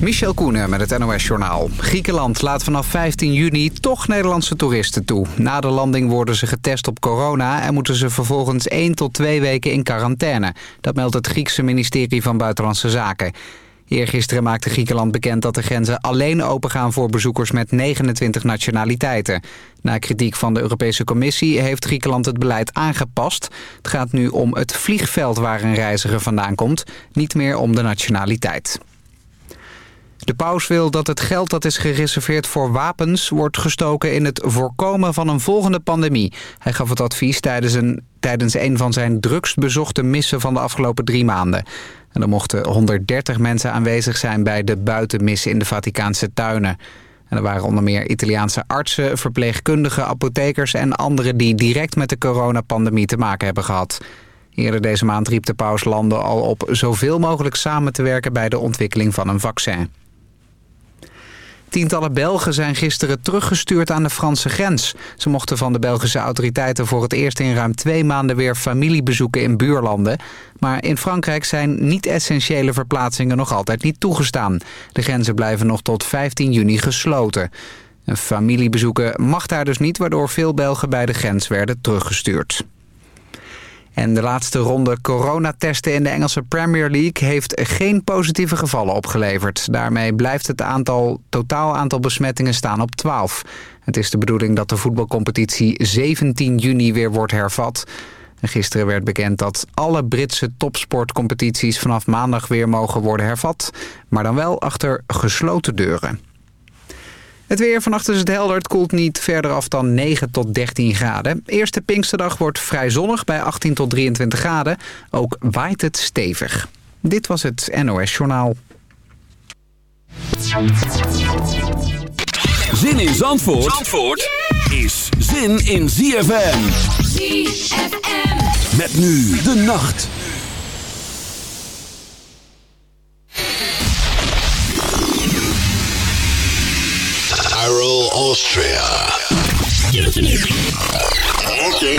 Michel Koenen met het NOS-journaal. Griekenland laat vanaf 15 juni toch Nederlandse toeristen toe. Na de landing worden ze getest op corona... en moeten ze vervolgens 1 tot 2 weken in quarantaine. Dat meldt het Griekse ministerie van Buitenlandse Zaken. Eergisteren maakte Griekenland bekend dat de grenzen alleen opengaan voor bezoekers met 29 nationaliteiten. Na kritiek van de Europese Commissie heeft Griekenland het beleid aangepast. Het gaat nu om het vliegveld waar een reiziger vandaan komt, niet meer om de nationaliteit. De paus wil dat het geld dat is gereserveerd voor wapens... wordt gestoken in het voorkomen van een volgende pandemie. Hij gaf het advies tijdens een, tijdens een van zijn drukst bezochte missen van de afgelopen drie maanden. En er mochten 130 mensen aanwezig zijn bij de buitenmissen in de Vaticaanse tuinen. En er waren onder meer Italiaanse artsen, verpleegkundigen, apothekers... en anderen die direct met de coronapandemie te maken hebben gehad. Eerder deze maand riep de paus landen al op zoveel mogelijk samen te werken... bij de ontwikkeling van een vaccin. Tientallen Belgen zijn gisteren teruggestuurd aan de Franse grens. Ze mochten van de Belgische autoriteiten voor het eerst in ruim twee maanden weer familie bezoeken in buurlanden. Maar in Frankrijk zijn niet-essentiële verplaatsingen nog altijd niet toegestaan. De grenzen blijven nog tot 15 juni gesloten. Een familiebezoeken mag daar dus niet, waardoor veel Belgen bij de grens werden teruggestuurd. En de laatste ronde coronatesten in de Engelse Premier League heeft geen positieve gevallen opgeleverd. Daarmee blijft het aantal, totaal aantal besmettingen staan op 12. Het is de bedoeling dat de voetbalcompetitie 17 juni weer wordt hervat. En gisteren werd bekend dat alle Britse topsportcompetities vanaf maandag weer mogen worden hervat. Maar dan wel achter gesloten deuren. Het weer vannacht is het helder. Het koelt niet verder af dan 9 tot 13 graden. Eerste Pinksterdag wordt vrij zonnig bij 18 tot 23 graden. Ook waait het stevig. Dit was het NOS Journaal. Zin in Zandvoort, Zandvoort is zin in ZFM. ZFM. Met nu de nacht. Tyrol, Austria. Okay.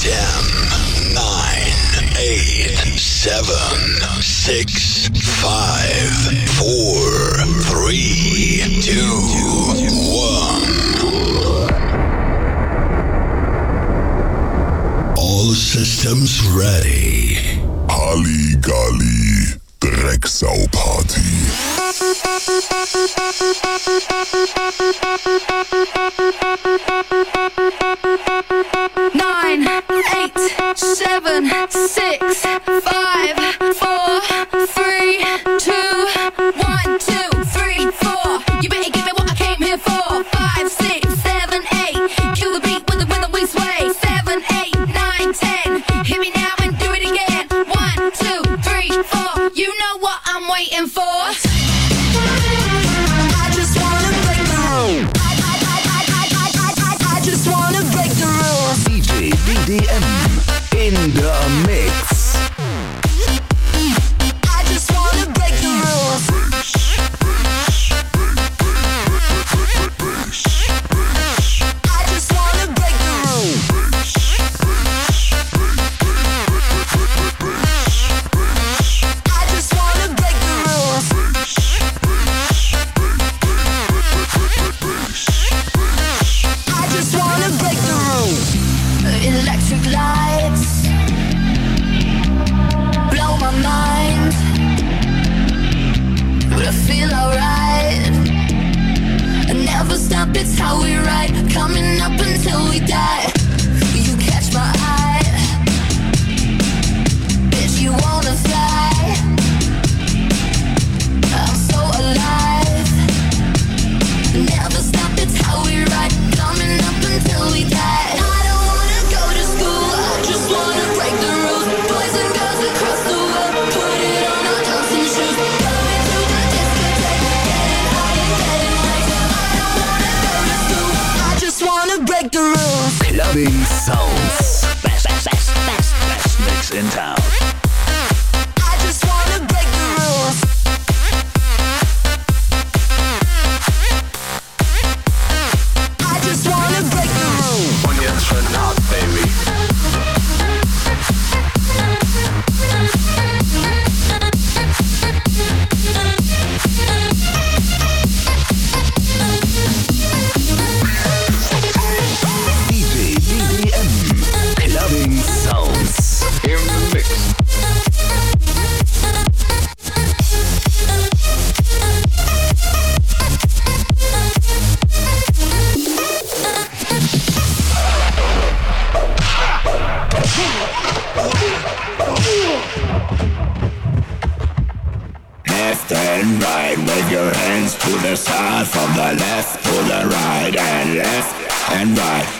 10, 9, 8, 7, 6, 5, 4, 3, 2, 1. All systems ready. Holly Golly. Drecksau Party.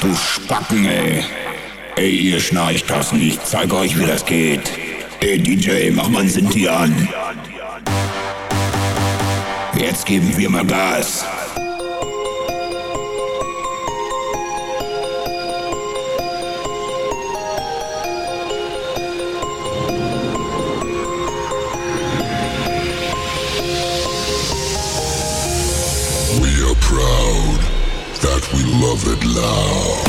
du Spacken, ey. Ey, ihr schnarcht das nicht, ich zeig euch, wie das geht. Ey, DJ, mach mal Sinti an. Jetzt geben wir mal Gas. We love it loud.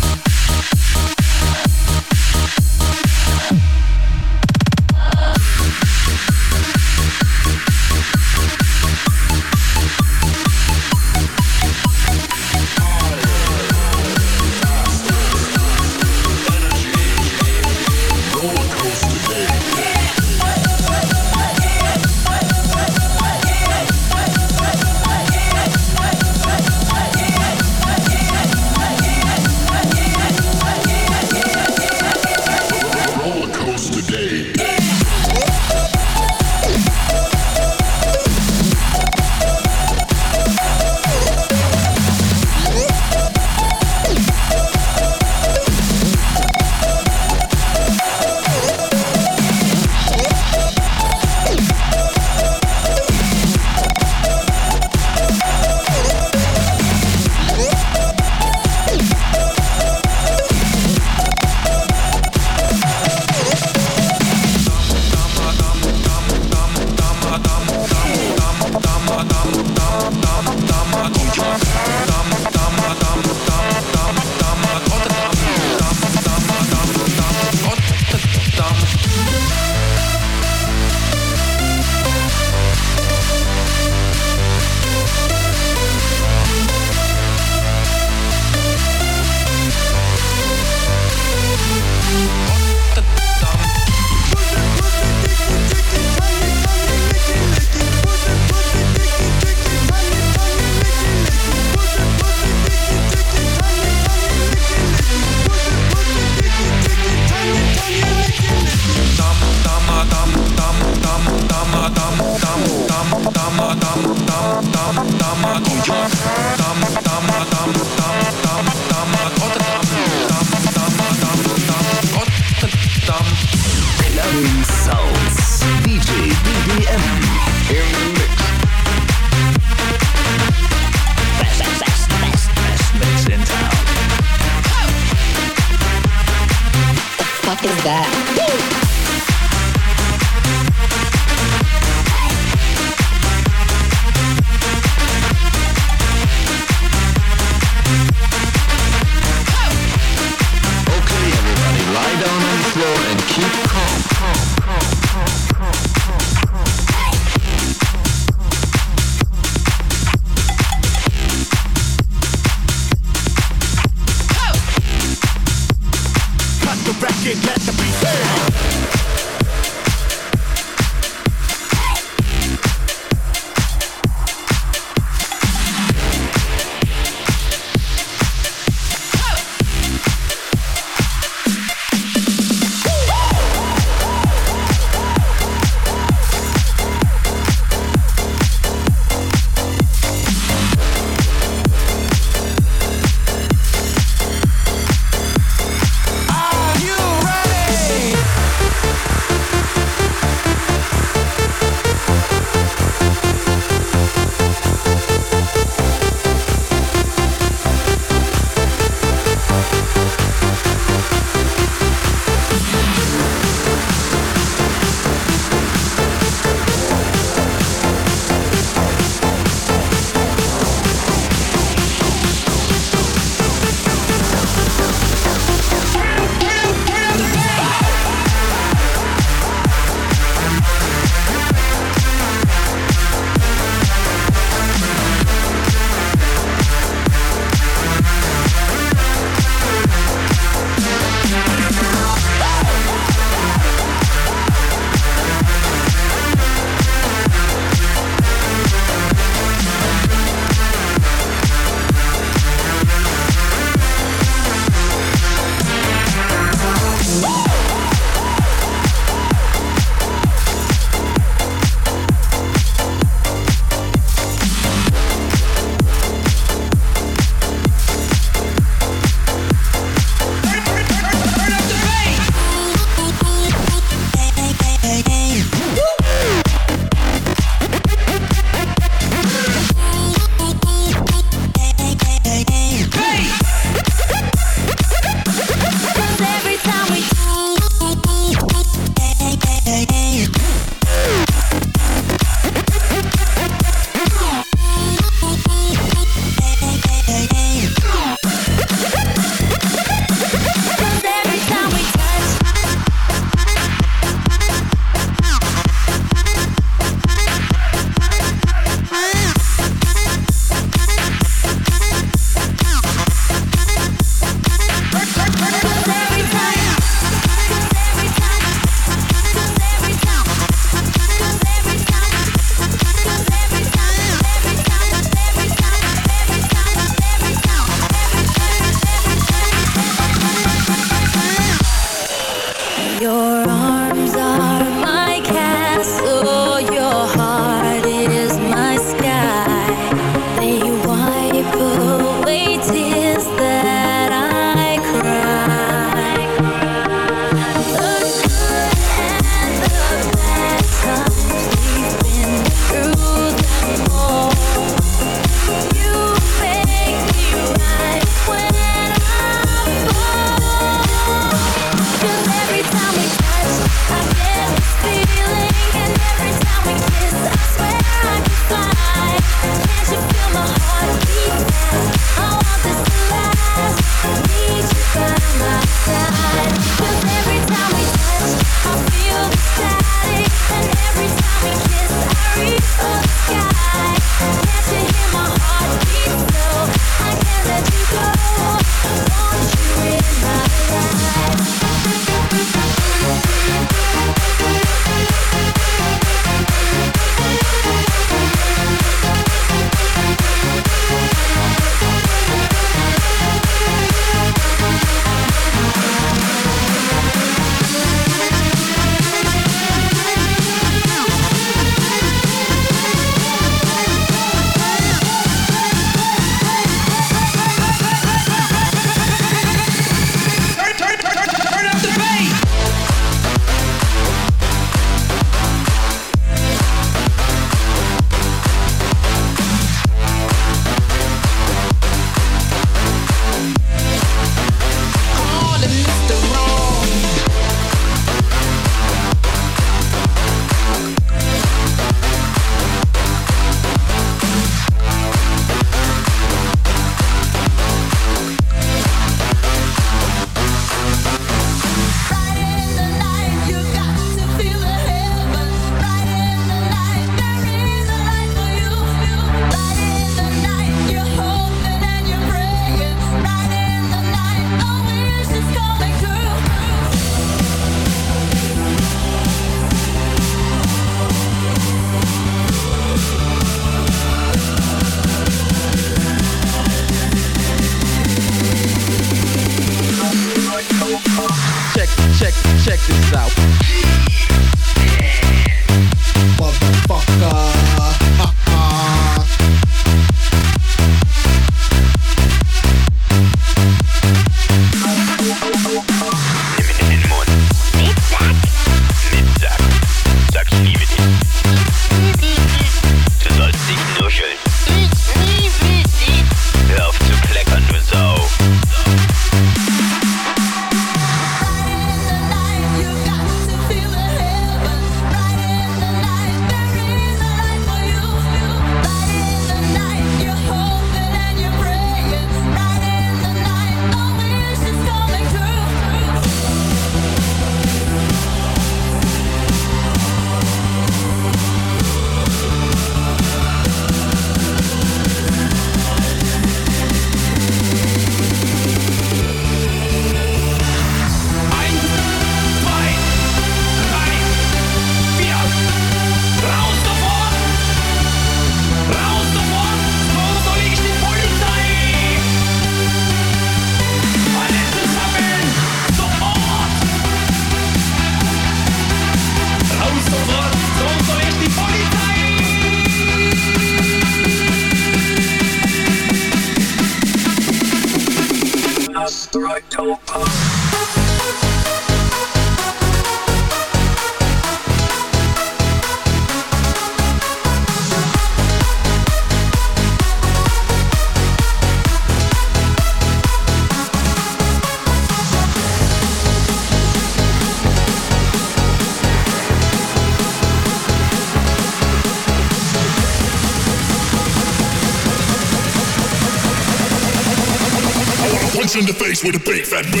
With a big fat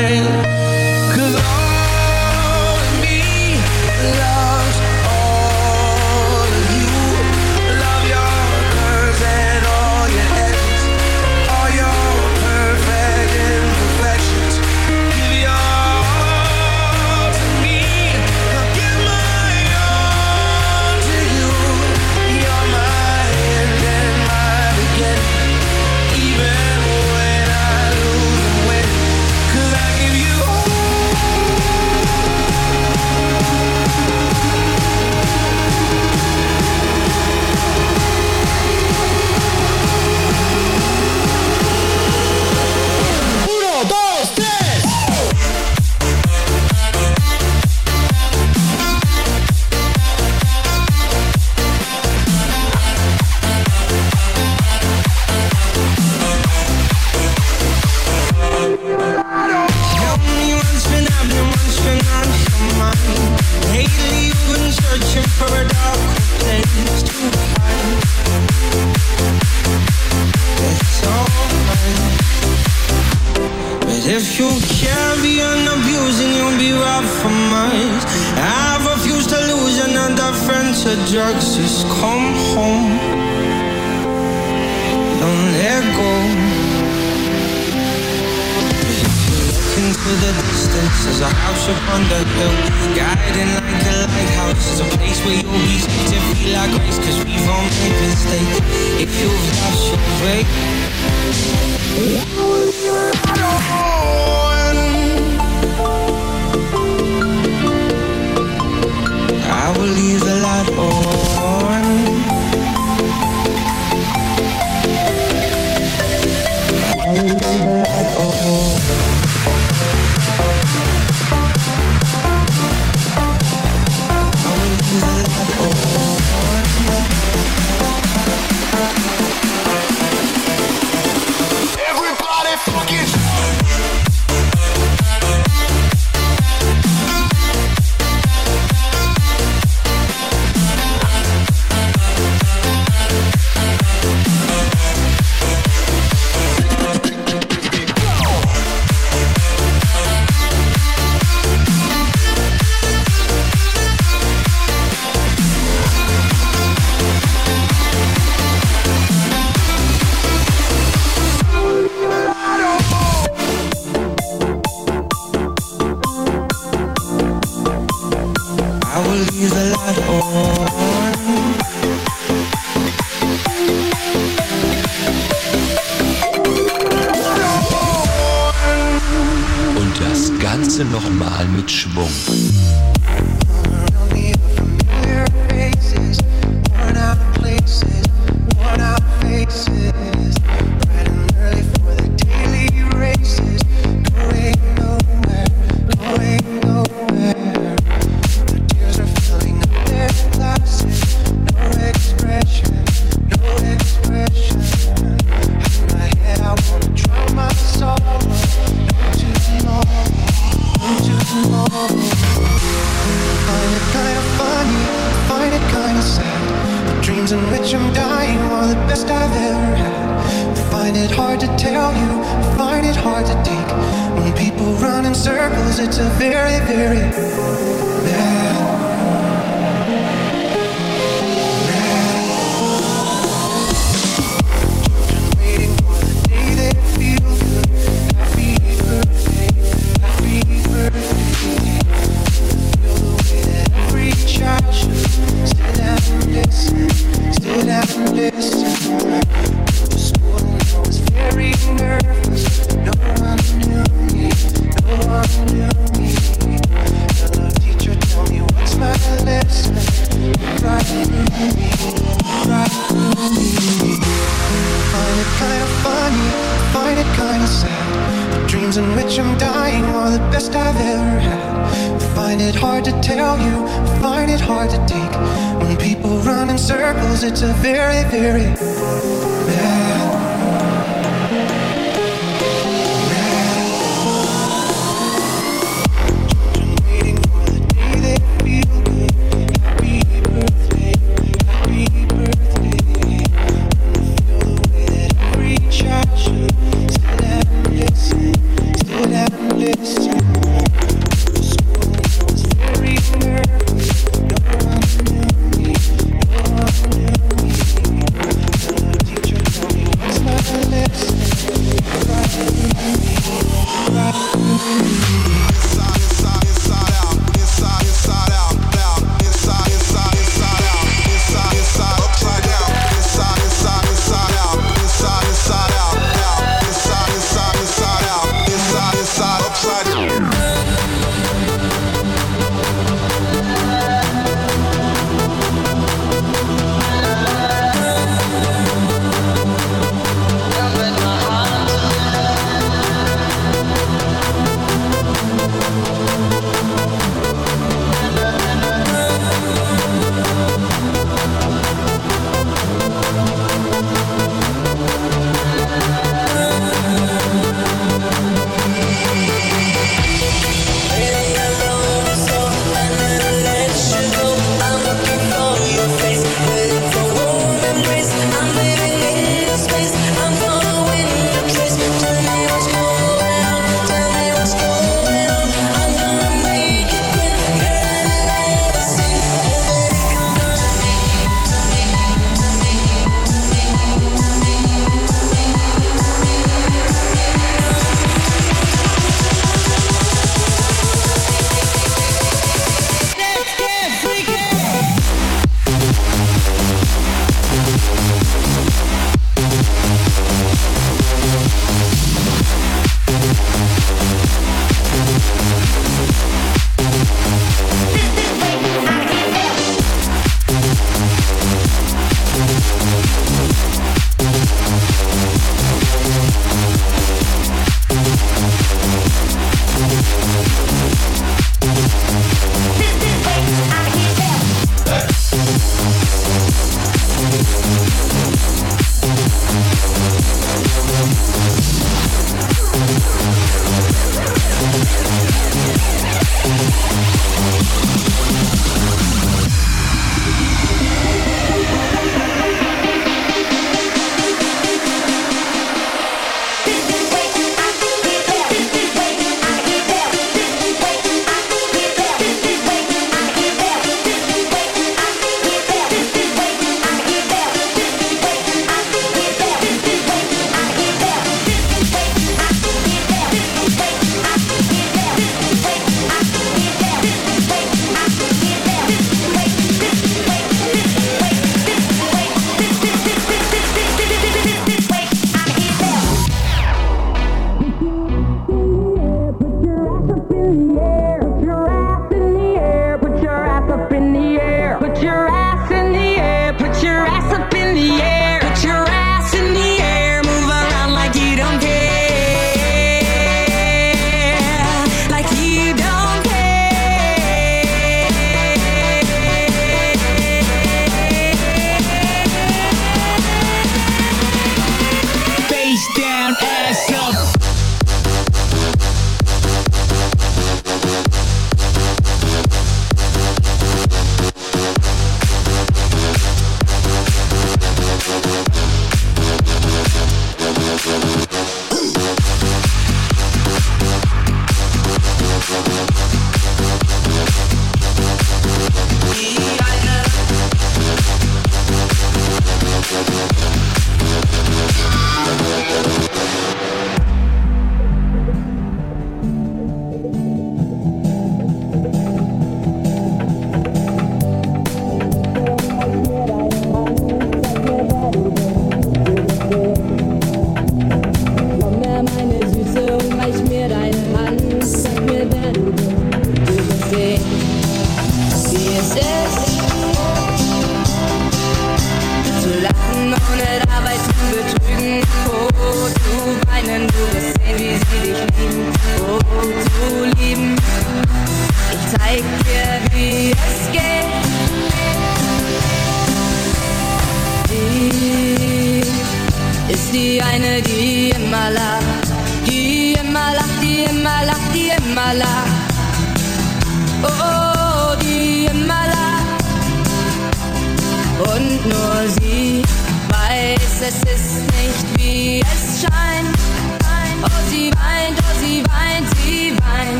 smile it's a very, very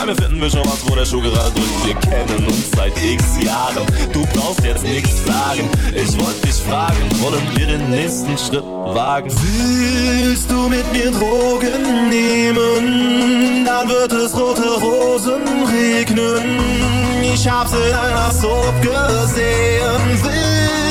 Scheibe finden wir schon was, wo der Schuh gerade drückt. Wir kennen uns seit x Jahren. Du brauchst jetzt nichts sagen. Ich wollte dich fragen, wollen wir den nächsten Schritt wagen? Willst du mit mir Drogen nehmen? Dann wird es rote Rosen regnen. Ich hab's in einer Soap gesehen. Willst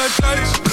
like dice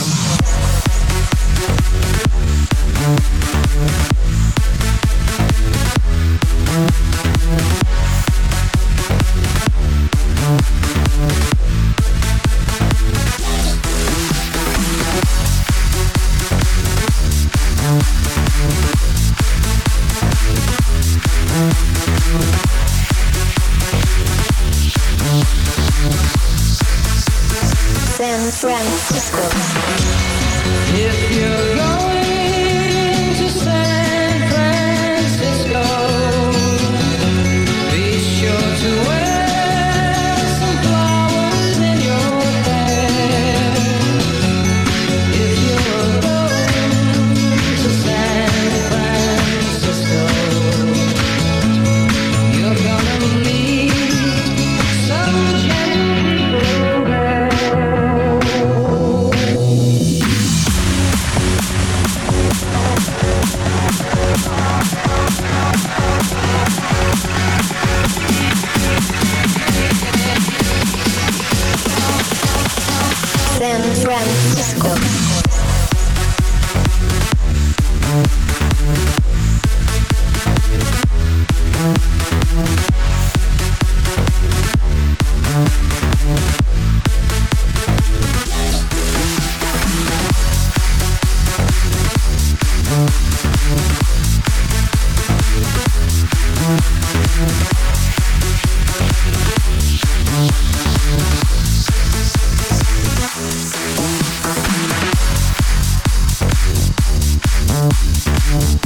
Hearing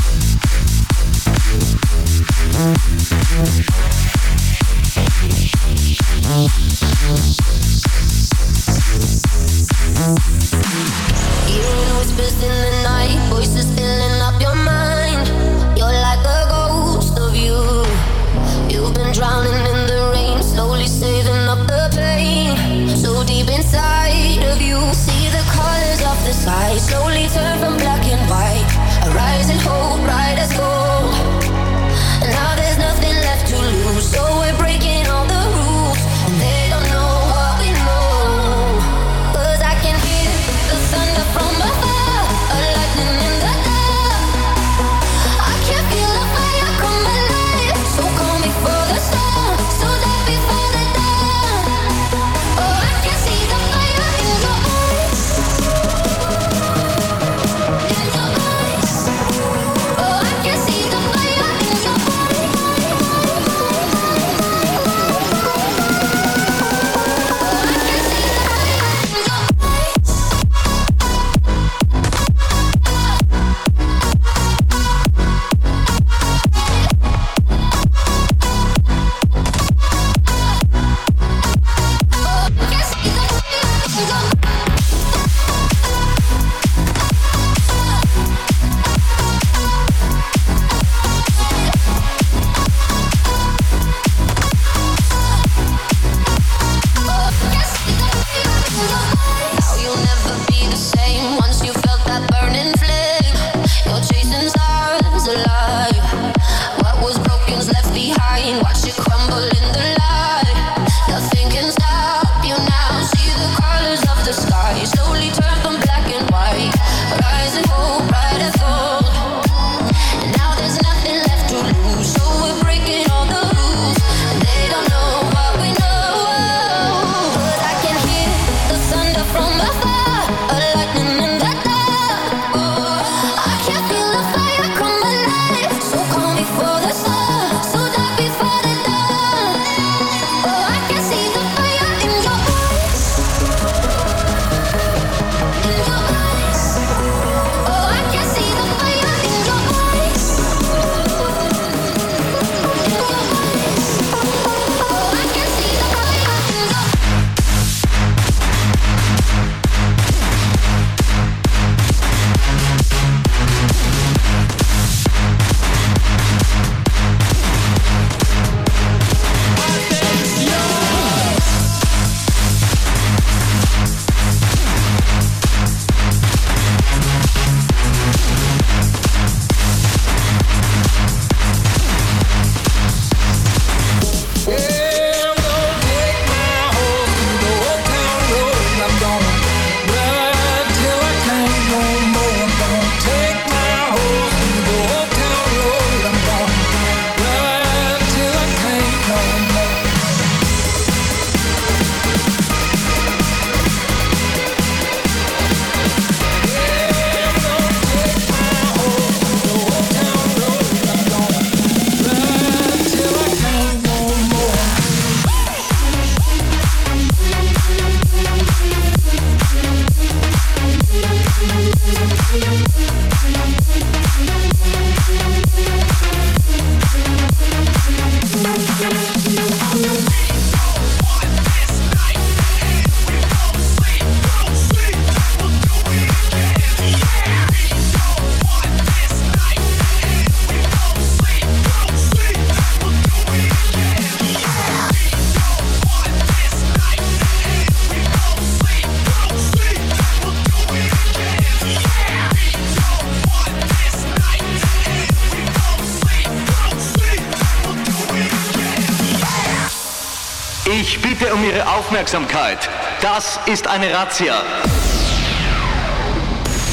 Das ist eine Razzia.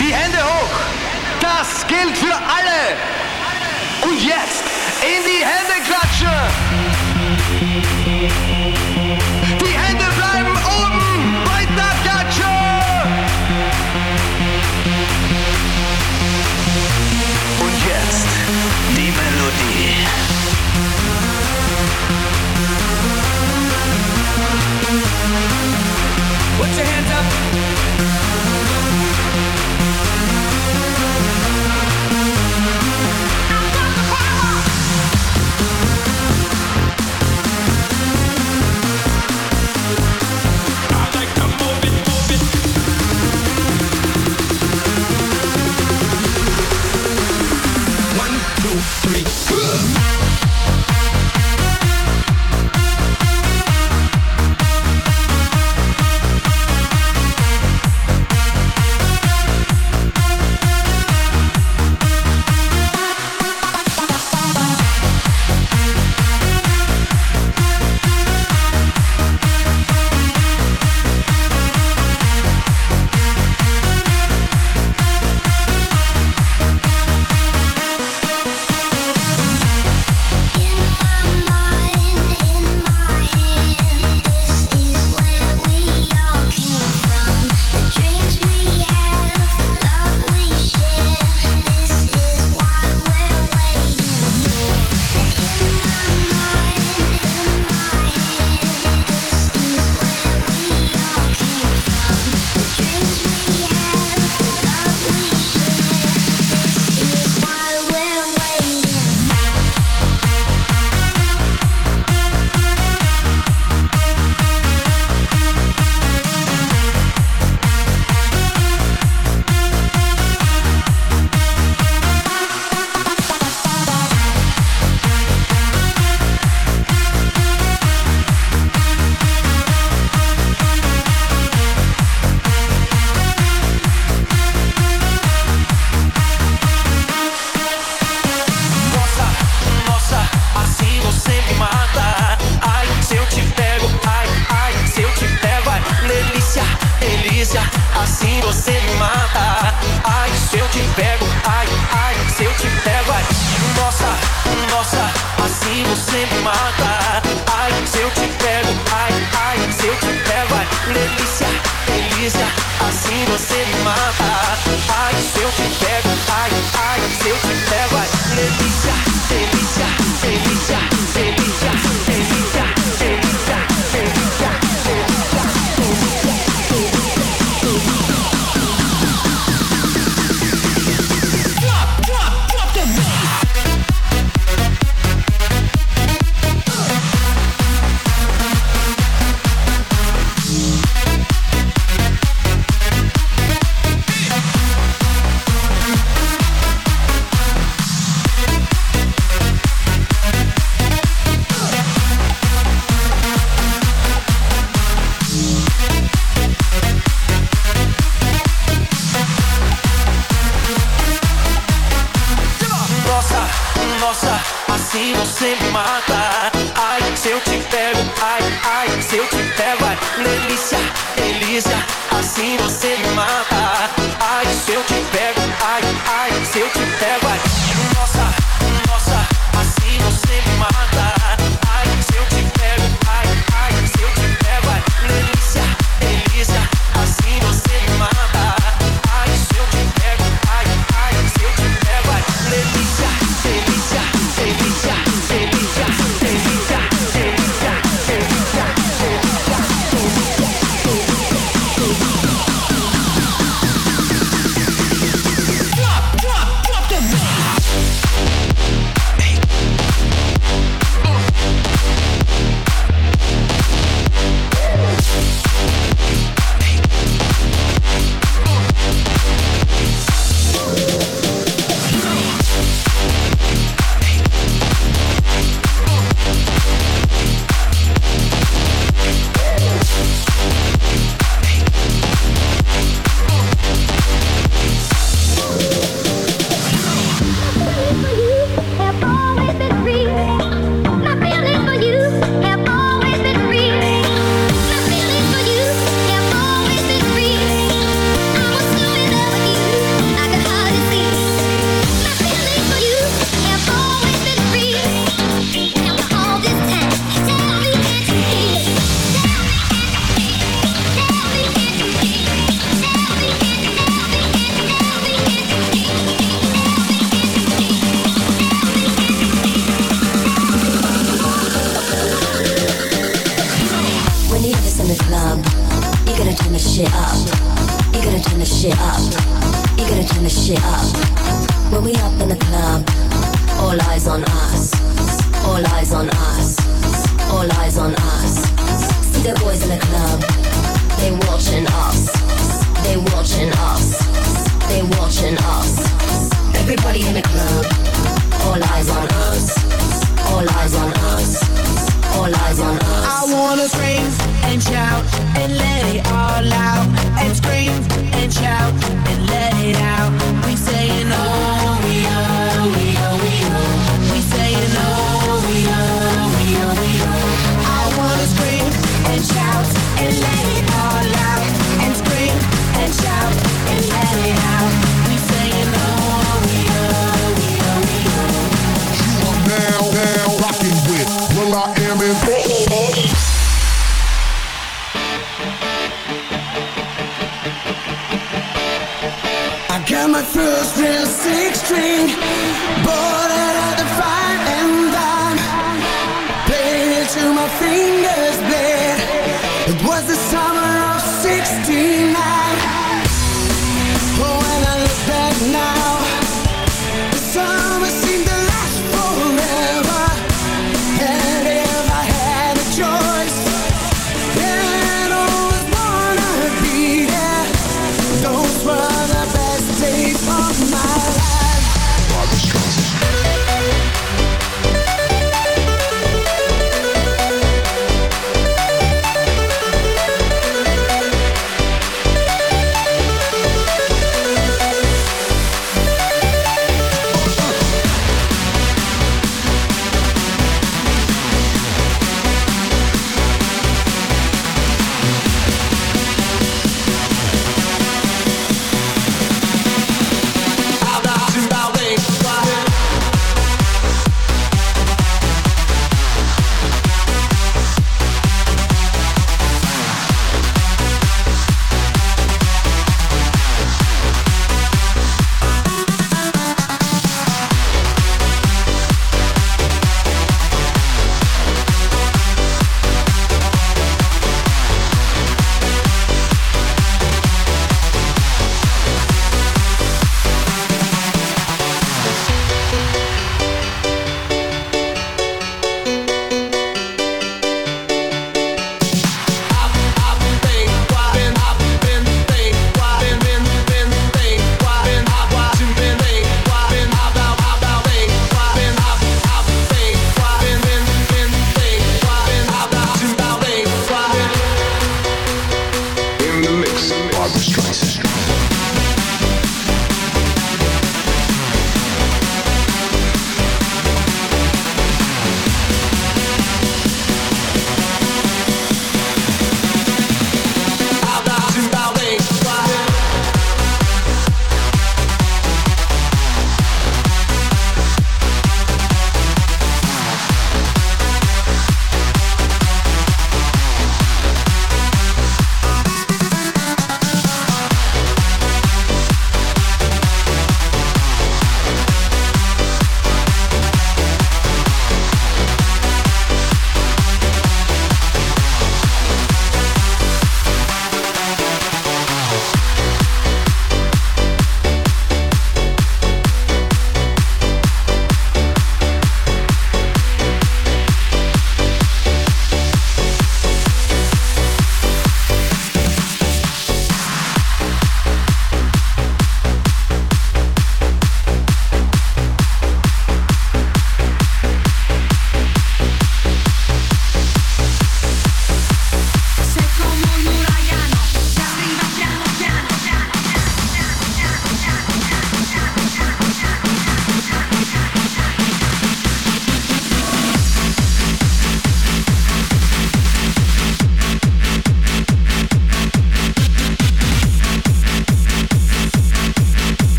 Die Hände hoch. Das gilt für alle. Und jetzt in die Hände klatschen.